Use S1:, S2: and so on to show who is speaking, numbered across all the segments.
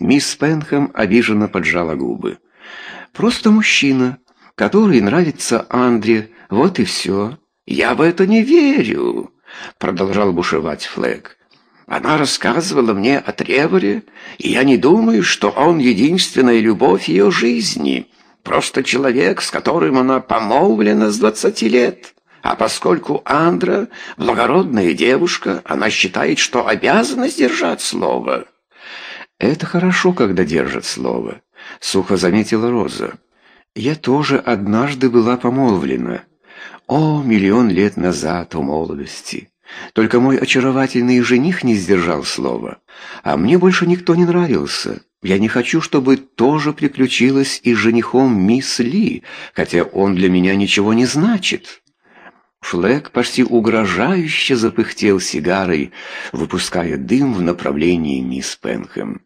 S1: Мисс Пенхэм обиженно поджала губы. «Просто мужчина, который нравится Андре, вот и все». «Я в это не верю», — продолжал бушевать Флэг. «Она рассказывала мне о Треворе, и я не думаю, что он единственная любовь ее жизни, просто человек, с которым она помолвлена с двадцати лет». А поскольку Андра — благородная девушка, она считает, что обязана сдержать слово.
S2: «Это хорошо, когда держат слово», — сухо заметила Роза. «Я тоже однажды была помолвлена. О, миллион лет назад, о молодости! Только мой очаровательный жених не сдержал слова, а мне больше никто не нравился». Я не хочу, чтобы тоже приключилось и с женихом мисс Ли, хотя он для меня ничего не значит. Флэг почти угрожающе запыхтел сигарой, выпуская дым в направлении мисс Пенхэм.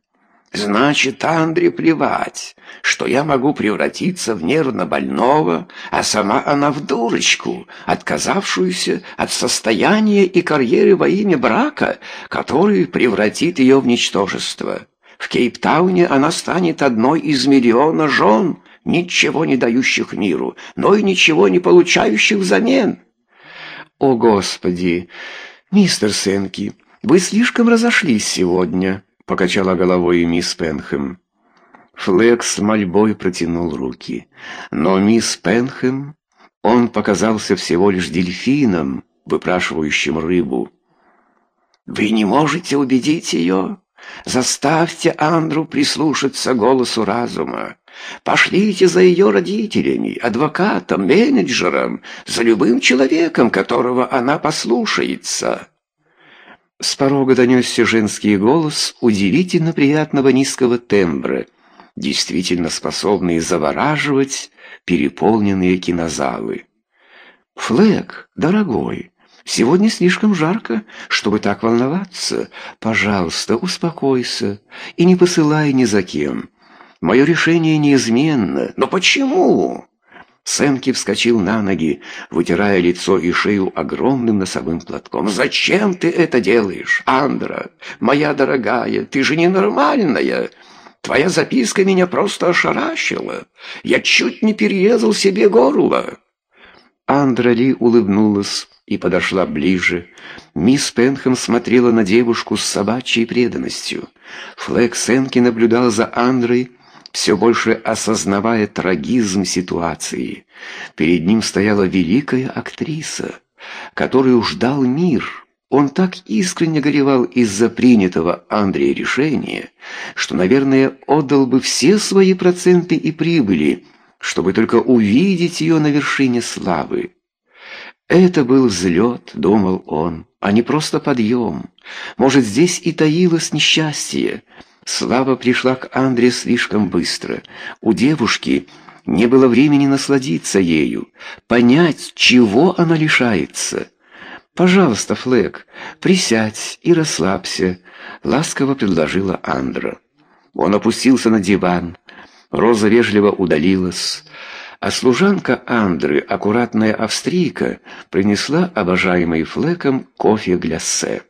S1: «Значит, Андре плевать, что я могу превратиться в нервно больного, а сама она в дурочку, отказавшуюся от состояния и карьеры во имя брака, который превратит ее в ничтожество. В Кейптауне она станет одной из миллиона жен, ничего не дающих миру, но и ничего не получающих взамен».
S2: «О, Господи! Мистер Сенки, вы слишком разошлись сегодня», — покачала головой мисс Пенхэм. Флекс с мольбой протянул руки. Но мисс Пенхэм, он показался всего лишь дельфином, выпрашивающим рыбу.
S1: «Вы не можете убедить ее? Заставьте Андру прислушаться голосу разума. Пошлите за ее родителями, адвокатом, менеджером, за любым человеком, которого она послушается».
S2: С порога донесся женский голос удивительно приятного низкого тембра, действительно способный завораживать переполненные кинозалы. «Флэг, дорогой, сегодня слишком жарко, чтобы так волноваться. Пожалуйста, успокойся и не посылай ни за кем». Мое решение неизменно. Но почему?» Сэмки вскочил на ноги, вытирая лицо и шею огромным носовым платком. «Зачем ты это делаешь, Андра? Моя дорогая, ты же ненормальная!» Твоя записка меня просто ошарашила. Я чуть не перерезал себе горло». Андра Ли улыбнулась и подошла ближе. Мисс Пенхэм смотрела на девушку с собачьей преданностью. Флэк Сенки наблюдал за Андрой, все больше осознавая трагизм ситуации. Перед ним стояла великая актриса, которую ждал мир. Он так искренне горевал из-за принятого Андрея решения, что, наверное, отдал бы все свои проценты и прибыли, чтобы только увидеть ее на вершине славы. Это был взлет, думал он, а не просто подъем. Может, здесь и таилось несчастье, Слава пришла к Андре слишком быстро. У девушки не было времени насладиться ею, понять, чего она лишается. «Пожалуйста, Флэк, присядь и расслабься», — ласково предложила Андра. Он опустился на диван. Роза вежливо удалилась, а служанка Андры, аккуратная австрийка, принесла обожаемый Флеком кофе гляссе.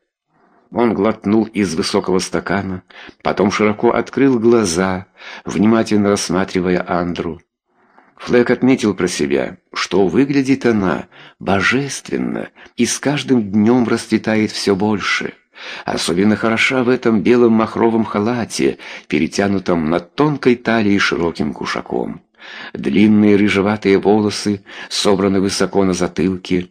S2: Он глотнул из высокого стакана, потом широко открыл глаза, внимательно рассматривая Андру. Флэк отметил про себя, что выглядит она божественно и с каждым днем расцветает все больше. Особенно хороша в этом белом махровом халате, перетянутом над тонкой талией широким кушаком. Длинные рыжеватые волосы собраны высоко на затылке,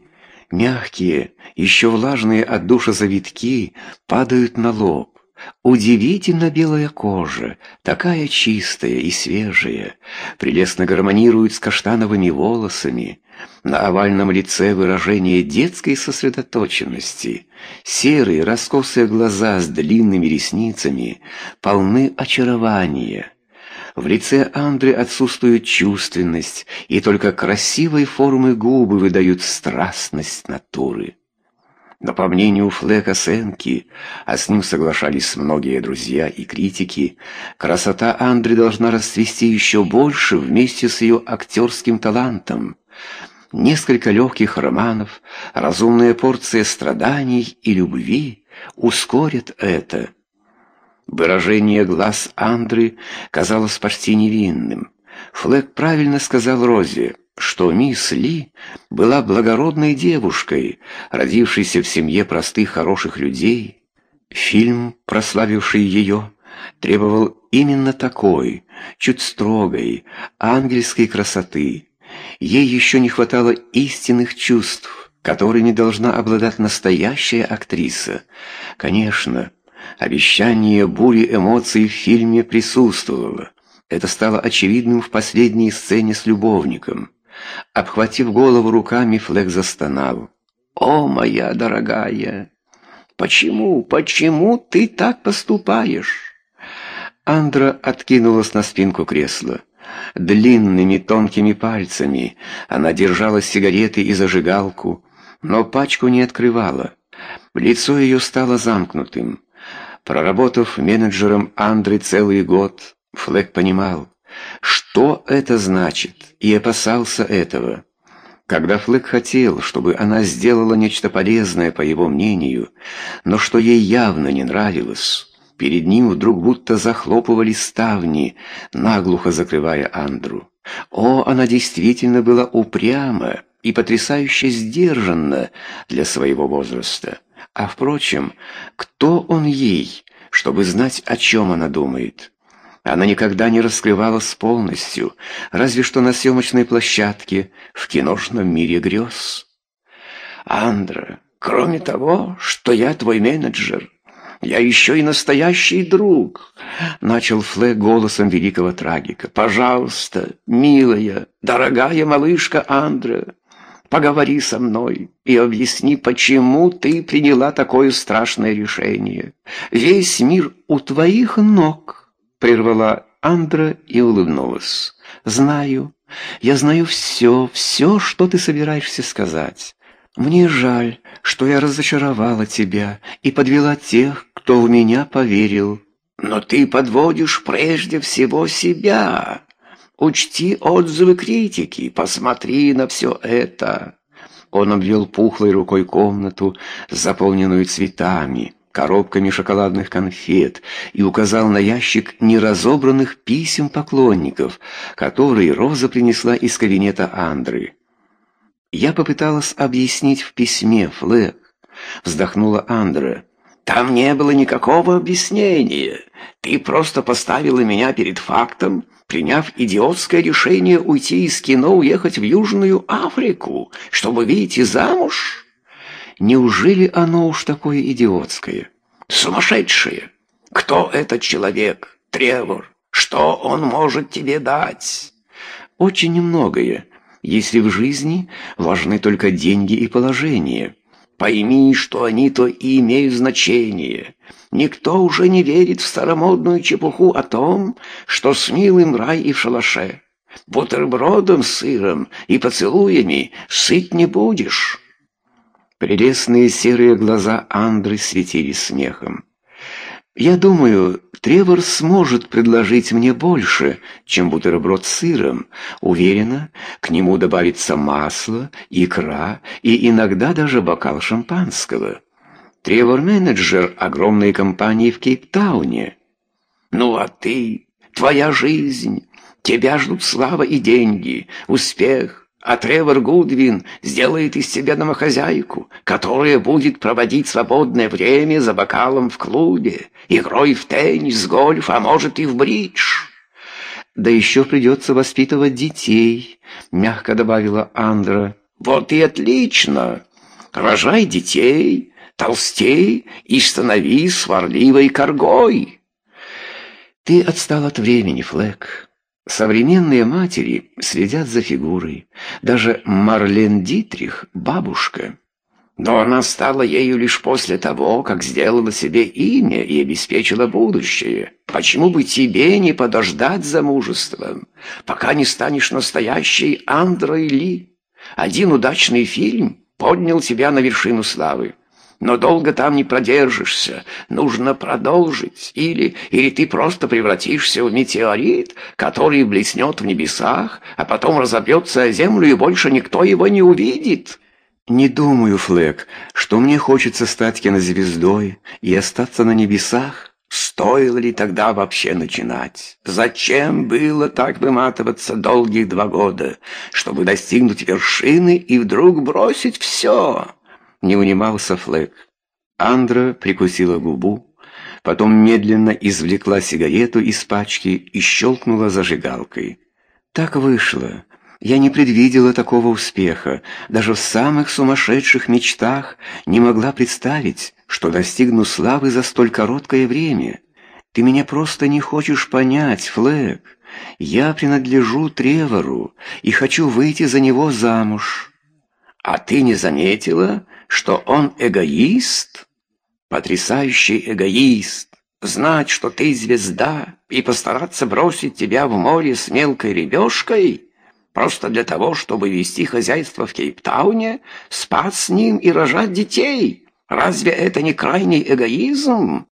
S2: Мягкие, еще влажные от душа завитки падают на лоб. Удивительно белая кожа, такая чистая и свежая, прелестно гармонирует с каштановыми волосами. На овальном лице выражение детской сосредоточенности. Серые раскосые глаза с длинными ресницами полны очарования. В лице Андры отсутствует чувственность, и только красивой формы губы выдают страстность натуры. Но по мнению Флека Сенки, а с ним соглашались многие друзья и критики, красота Андры должна расцвести еще больше вместе с ее актерским талантом. Несколько легких романов, разумная порция страданий и любви ускорят это –
S1: Выражение глаз Андры казалось почти невинным. Флэк правильно сказал Розе, что мисс Ли была благородной девушкой, родившейся в семье простых хороших людей. Фильм, прославивший ее, требовал именно такой, чуть строгой, ангельской красоты. Ей еще не хватало истинных чувств, которыми должна обладать настоящая актриса. Конечно, обещание бури эмоций в фильме присутствовало. Это стало очевидным в последней сцене с любовником. Обхватив голову руками, Флэк застонал. «О, моя дорогая! Почему, почему ты так поступаешь?» Андра откинулась на спинку кресла. Длинными тонкими пальцами она держала сигареты и зажигалку, но пачку не открывала. Лицо ее стало замкнутым. Проработав менеджером Андры целый год, Флэк понимал, что это значит, и опасался этого. Когда Флэк хотел, чтобы она сделала нечто полезное, по его мнению, но что ей явно не нравилось, Перед ним вдруг будто захлопывали ставни, наглухо закрывая Андру. О, она действительно была упряма и потрясающе сдержанна для своего возраста. А впрочем, кто он ей, чтобы знать, о чем она думает? Она никогда не раскрывалась полностью, разве что на съемочной площадке в киношном мире грез. «Андра, кроме того, что я твой менеджер», я еще и настоящий друг!» Начал Флэ голосом великого трагика. «Пожалуйста, милая, дорогая малышка Андра, поговори со мной и объясни, почему ты приняла такое страшное решение. Весь мир у твоих ног!» Прервала Андра и улыбнулась. «Знаю, я знаю все, все, что ты собираешься сказать. Мне жаль, что я разочаровала тебя и подвела тех, кто в меня поверил. Но ты подводишь прежде всего себя. Учти отзывы критики, посмотри на все это. Он обвел пухлой рукой комнату, заполненную цветами, коробками шоколадных конфет, и указал на ящик неразобранных писем поклонников, которые Роза принесла из кабинета Андры. Я попыталась объяснить в письме, Флэк. Вздохнула Андра. Там не было никакого объяснения. Ты просто поставила меня перед фактом, приняв идиотское решение уйти из кино, уехать в Южную Африку, чтобы выйти замуж. Неужели оно уж такое идиотское? Сумасшедшее! Кто этот человек, Тревор? Что он может тебе дать? Очень немногое если в жизни важны только деньги и положение. Пойми, что они-то и имеют значение. Никто уже не верит в старомодную чепуху о том, что с милым рай и в шалаше. Бутербродом с сыром и поцелуями сыт не будешь. Прелестные серые глаза Андры светились смехом. Я думаю, Тревор сможет предложить мне больше, чем бутерброд с сыром. Уверена, к нему добавится масло, икра и иногда даже бокал шампанского. Тревор менеджер огромной компании в Кейптауне. Ну а ты, твоя жизнь, тебя ждут слава и деньги, успех, а Тревор Гудвин сделает из себя домохозяйку, которая будет проводить свободное время за бокалом в клубе, игрой в теннис, гольф, а может и в бридж. Да еще придется воспитывать детей, мягко добавила Андра. Вот и отлично. Рожай детей, толстей и становись сварливой коргой. Ты отстал от времени, Флэк. Современные матери следят за фигурой. Даже Марлен Дитрих, бабушка. Но она стала ею лишь после того, как сделала себе имя и обеспечила будущее. Почему бы тебе не подождать замужеством, пока не станешь настоящей Андрой Ли? Один удачный фильм поднял тебя на вершину славы. Но долго там не продержишься. Нужно продолжить. Или, или ты просто превратишься в метеорит, который блеснет в небесах, а потом разобьется о землю, и больше никто его не увидит. Не думаю, Флэк, что мне хочется стать кинозвездой и остаться на небесах. Стоило ли тогда вообще начинать? Зачем было так выматываться долгих два года, чтобы достигнуть вершины и вдруг бросить все? Не унимался Флэк. Андра прикусила губу, потом медленно извлекла сигарету из пачки и щелкнула зажигалкой. Так вышло. Я не предвидела такого успеха, даже в самых сумасшедших мечтах не могла представить, что достигну славы за столь короткое время. Ты меня просто не хочешь понять, Флэк. Я принадлежу Тревору и хочу выйти за него замуж. А ты не заметила, что он эгоист? Потрясающий эгоист. Знать, что ты звезда, и постараться бросить тебя в море с мелкой ребешкой — Просто для того, чтобы вести хозяйство в Кейптауне, спать с ним и рожать детей. Разве это не крайний эгоизм?